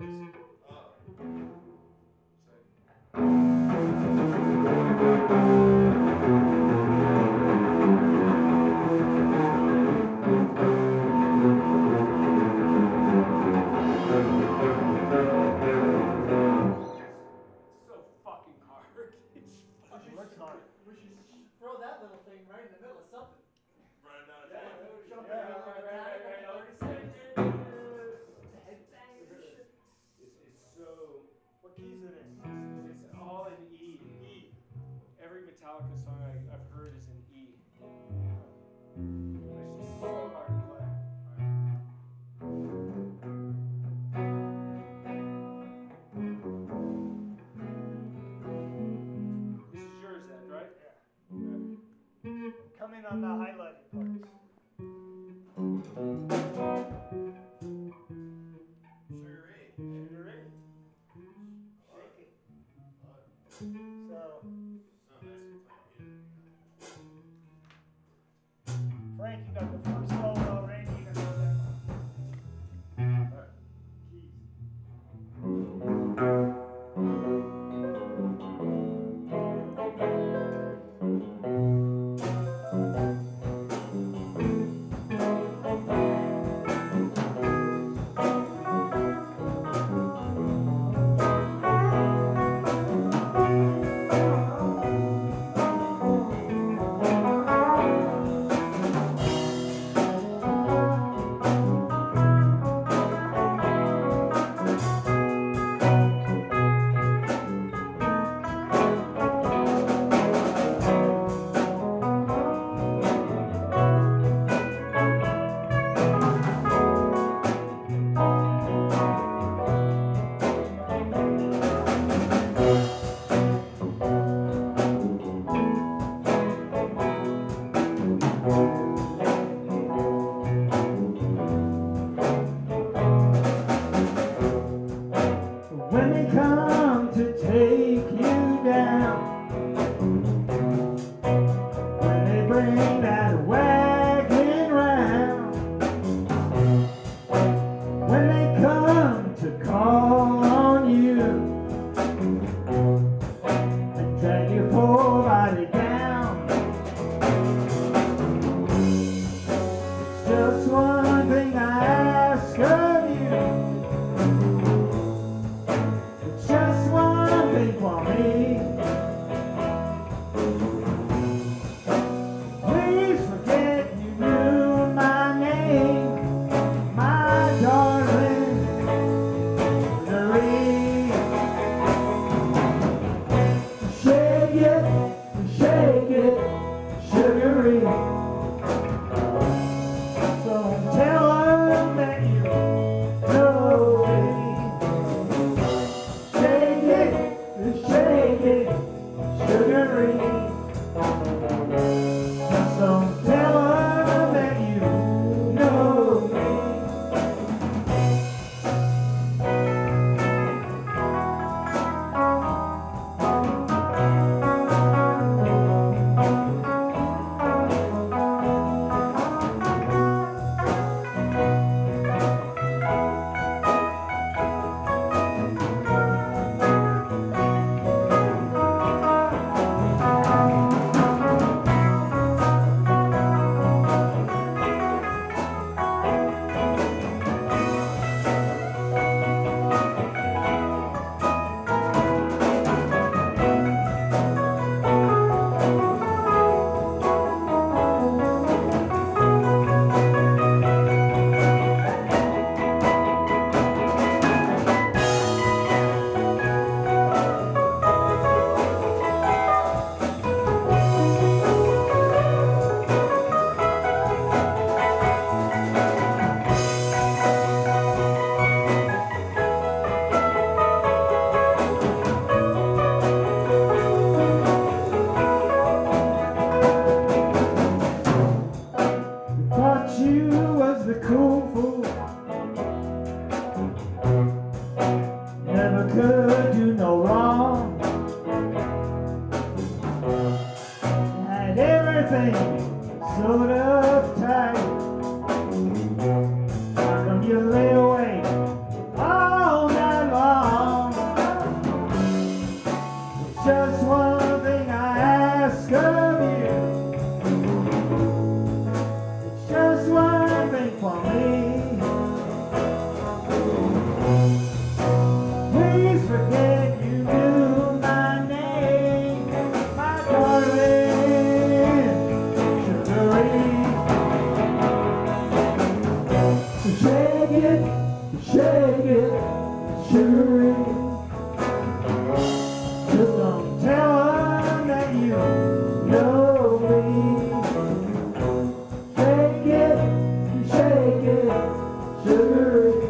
Mm-hmm. Metallica's. Sugar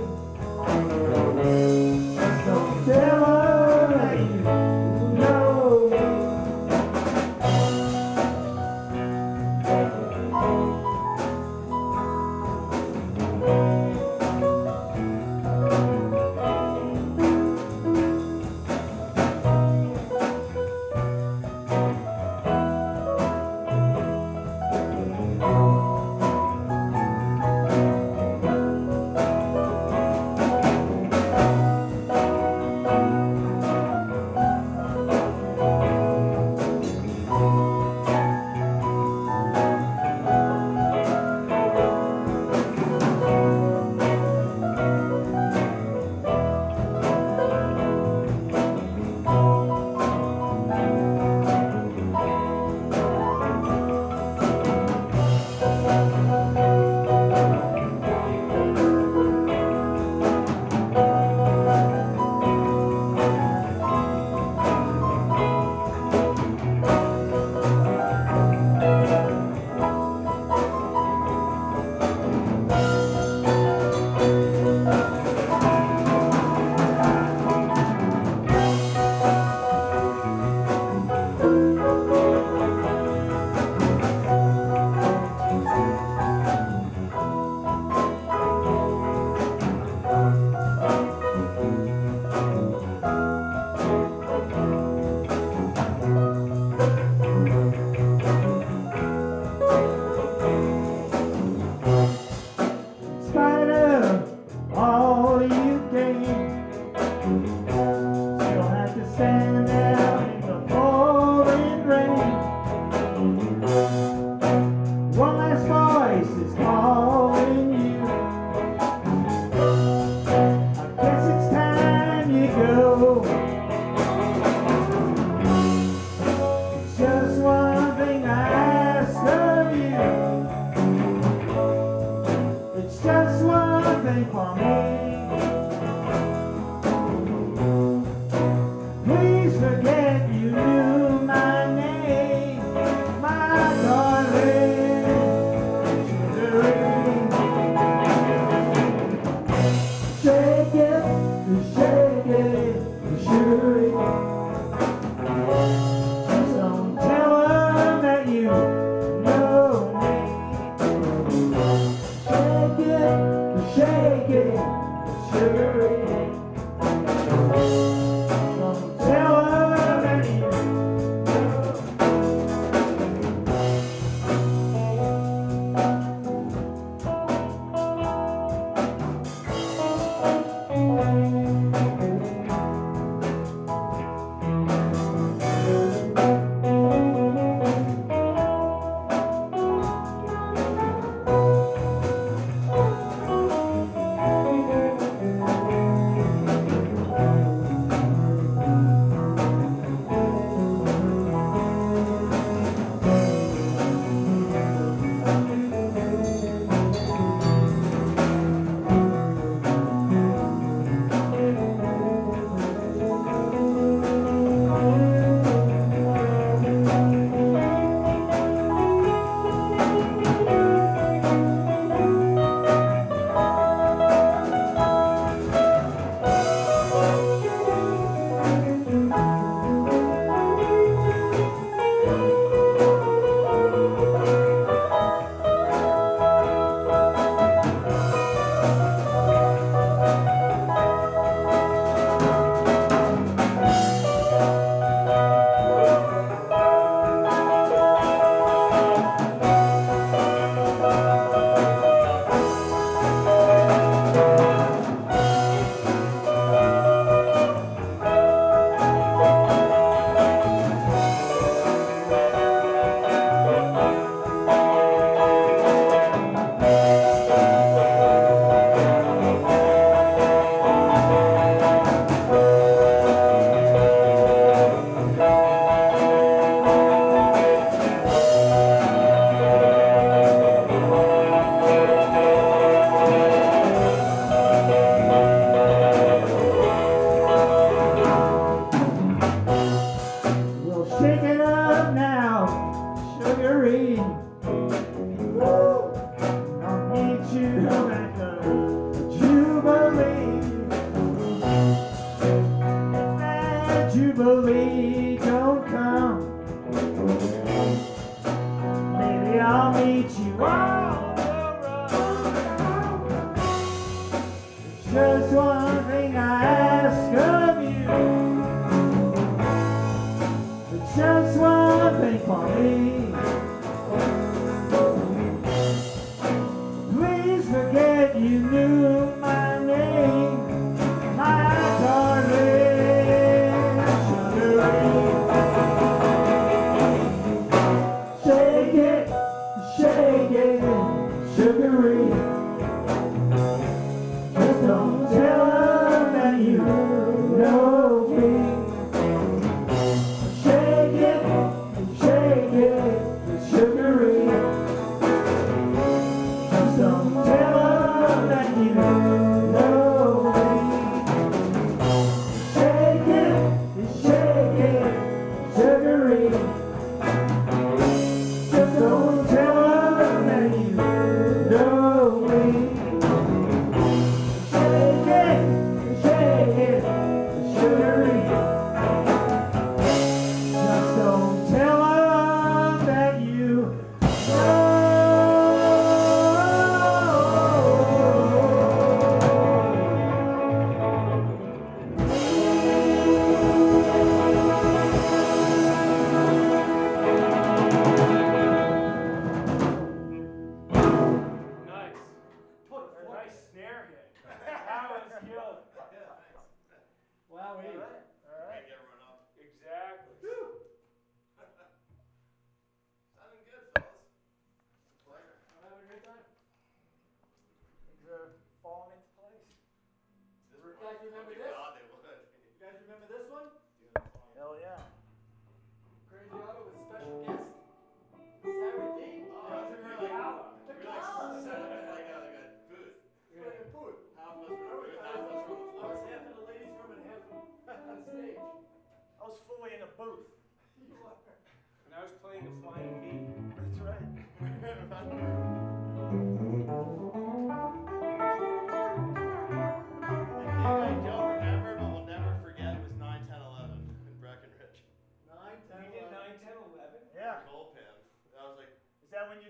doing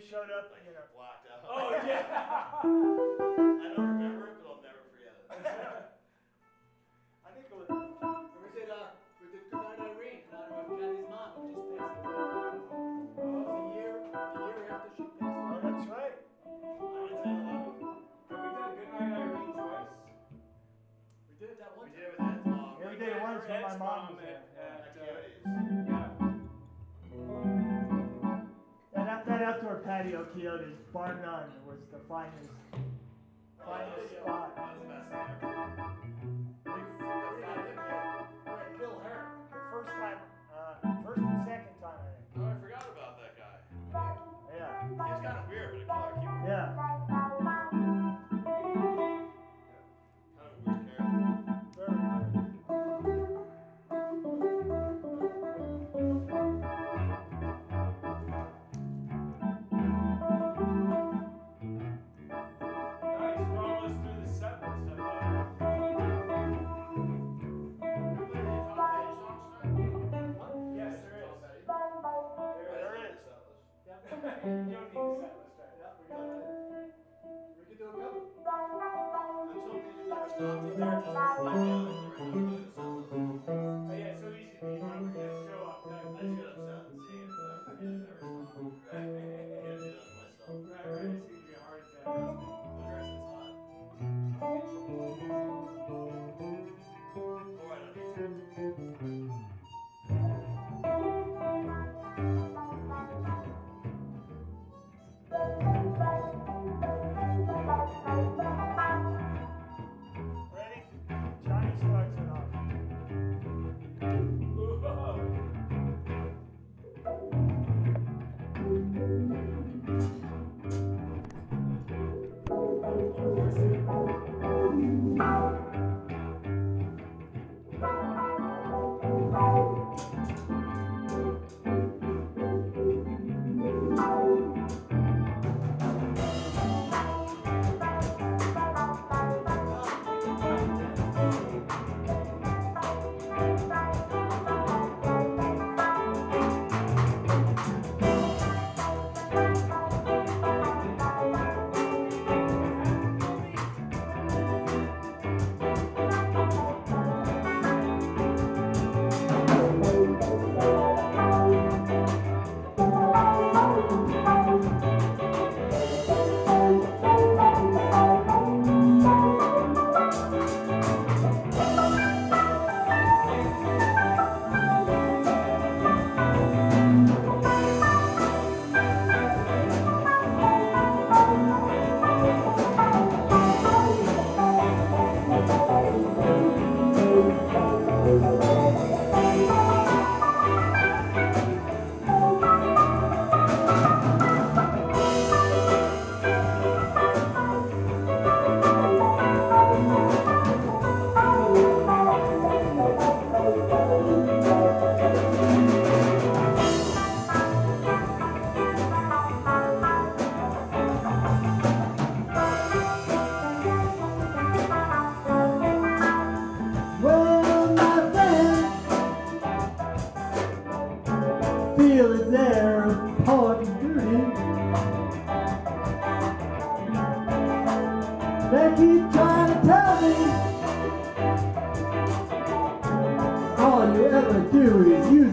showed up, I got blocked out. Oh, yeah. I don't remember it, but I'll never forget it. I think it was. We did, uh, we did Goodnight Irene and in honor of Kathy's mom, who just passed away. Oh, it was a year, a year after she passed away. Oh, that's right. I would say 11. But we did Goodnight Irene twice. We did it that one we time. Did it with mom. Yeah, we did it once with my mom. mom patio Coyotes, bar none, was the finest, finest spot. Amen. keep trying to tell me. All you ever do is you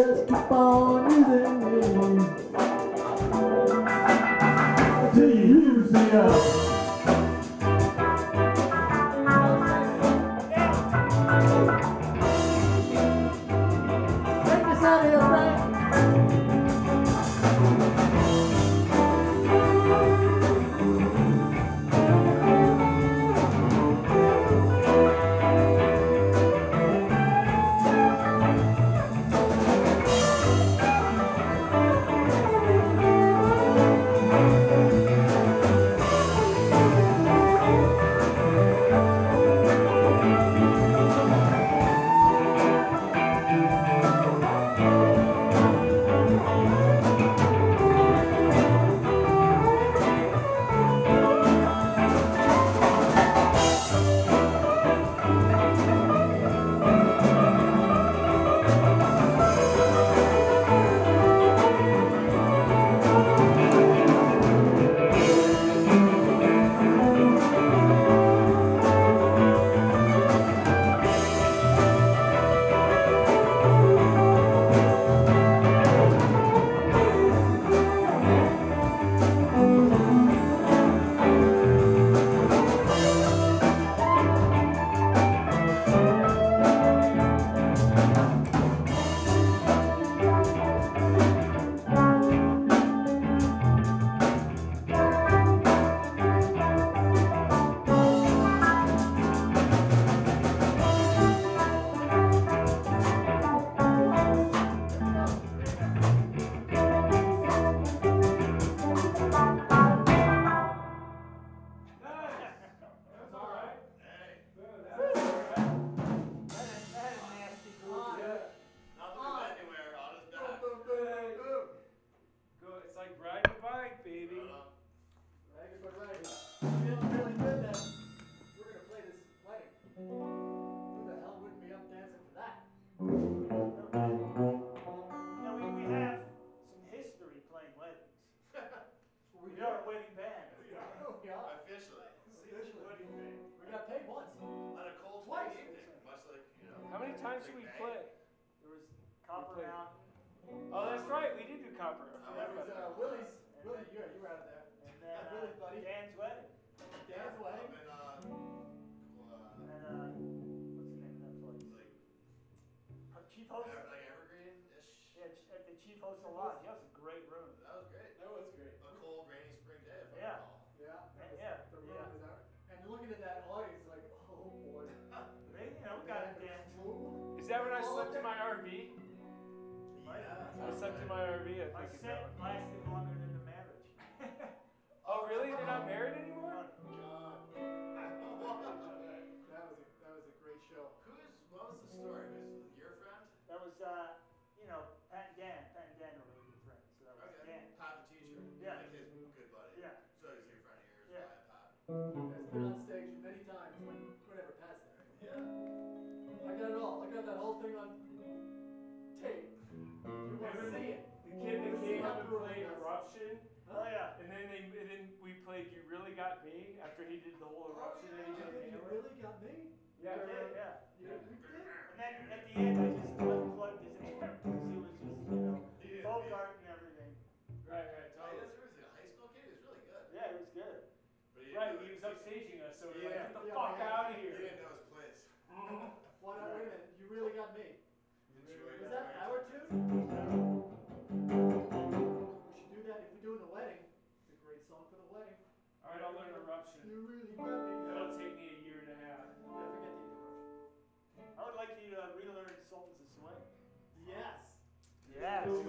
just keep on using me till you. At the Chief Host Lodge. That was a great room. That was great. That was great. A cold, rainy spring day. If I Yeah. recall. Yeah. that was- Yeah, The room yeah. is out. And you're looking at that audience like, oh boy. They, you know, we got to dance. Is that when I slept in my RV? Yeah. I slept in my RV. I think it's set that Eruption, Oh, yeah. and then they, and then we played You Really Got Me after he did the whole oh, Eruption that he did. You really got me? Yeah. Yeah, yeah. Yeah, we did. And then at the end, I just unplugged his amp because it was just, you know, Yeah. Bogart and everything. Right, right, Oh, totally. that's was a high school kid. He was really good. Yeah, it was good. But he Right, he was upstaging us, so we're like, get the Yeah, fuck out of here. He didn't know his place. Why not? Wait a minute. You really got me. Enjoyed Was that that very our tune? You really got me. That'll take me a year and a half. Yeah, forget the introduction. I would like you to uh, relearn Sultans of Swing. Yes. Yes. Cool,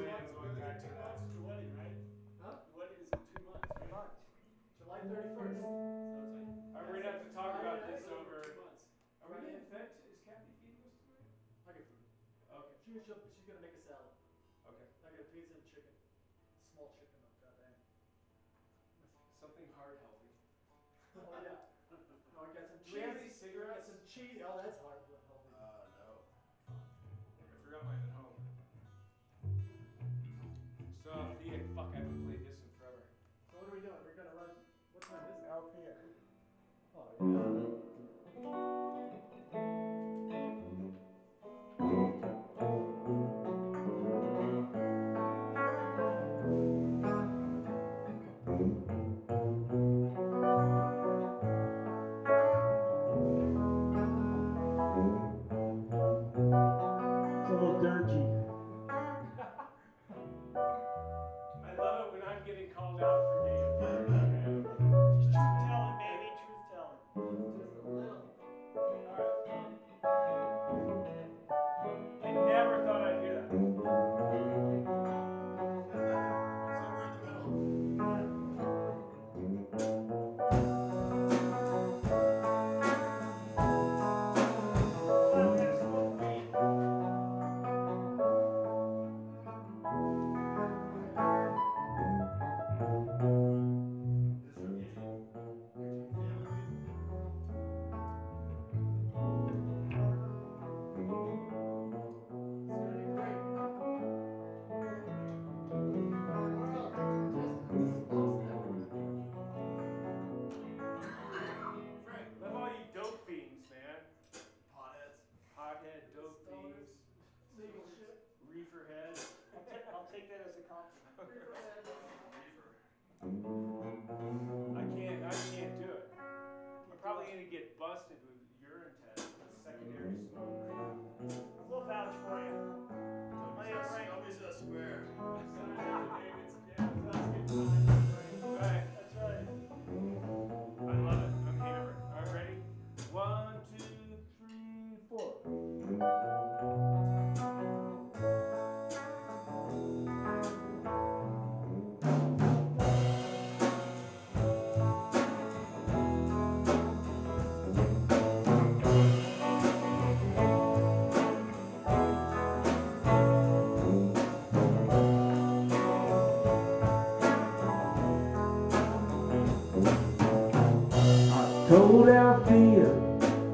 old Althea,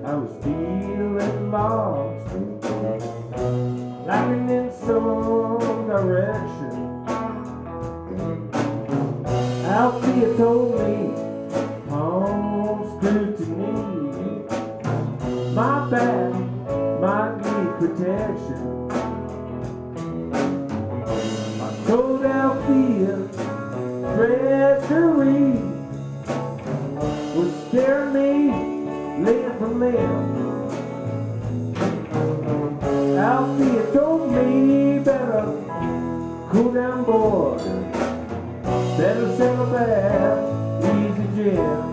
I was feeling lost and gone, lacking in some direction. Althea told me, palms good to me, my back might need protection. there. you told me better cool down, boy. Better settle back, easy, Jim.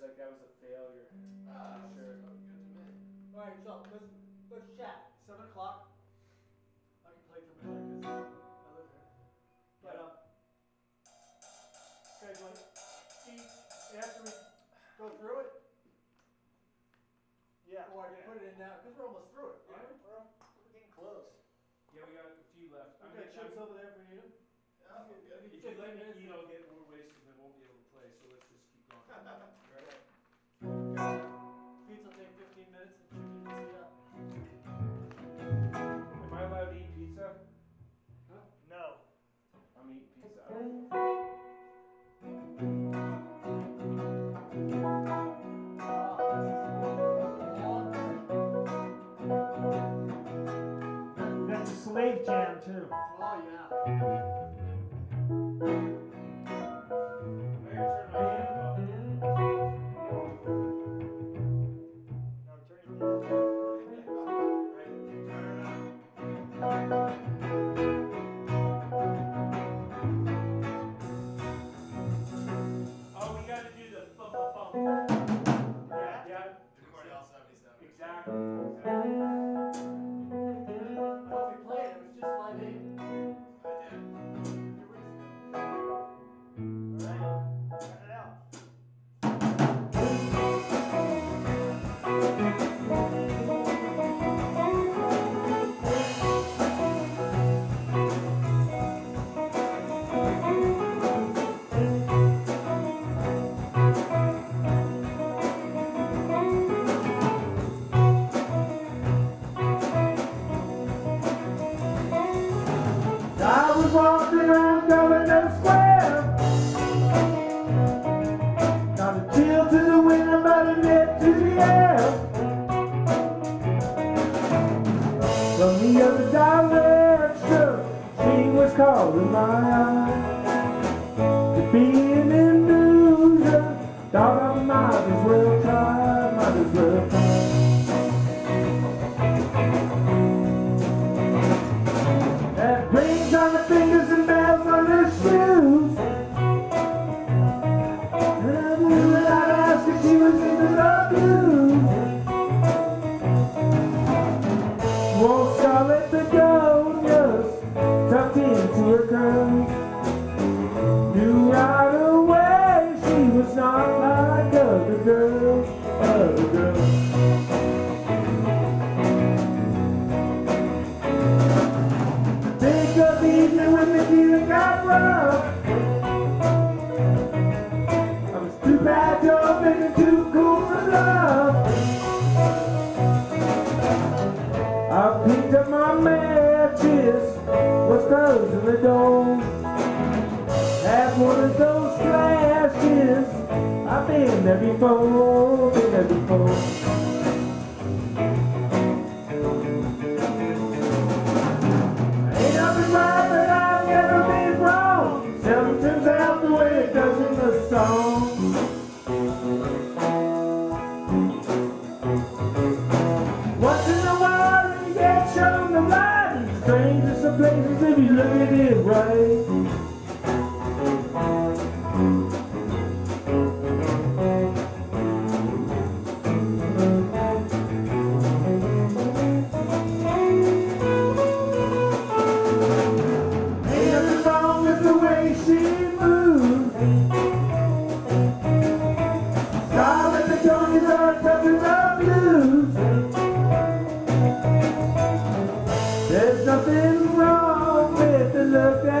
because like that was a failure. Ah, uh, sure. Good to me. All right, so let's let's chat. Seven o'clock. I can play tomorrow because I live here. But um, guys, like, see, after we go through it. Yeah. Or I can yeah. put it in now because we're almost through it. Right? Yeah. We're, we're getting close. Yeah, we got a few left. We got chips over there for you. Yeah, you, you, you, you, you, you, you, you, you, you, be There's nothing wrong with the look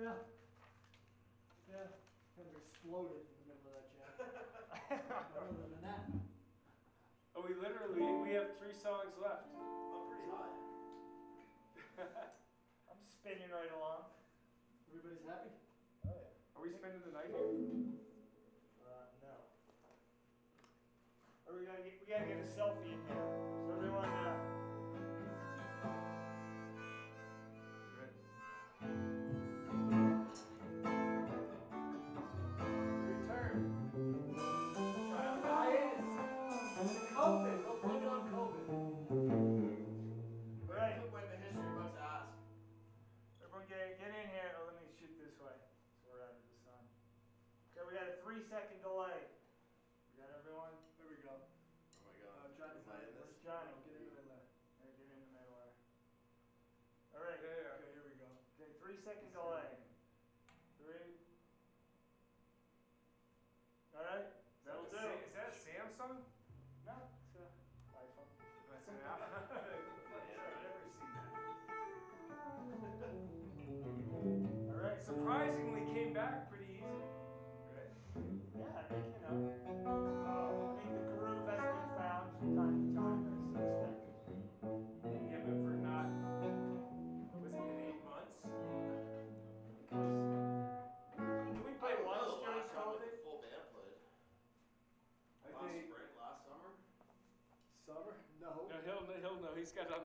Yeah. Yeah. Kind of exploded in the middle of that jam. Other than that. Oh, we literally, we have three songs left. I'm pretty hot. I'm spinning right along. Everybody's happy? Oh, yeah. Are we spending the night here? Uh, no. Are we gonna get we gotta get these guys on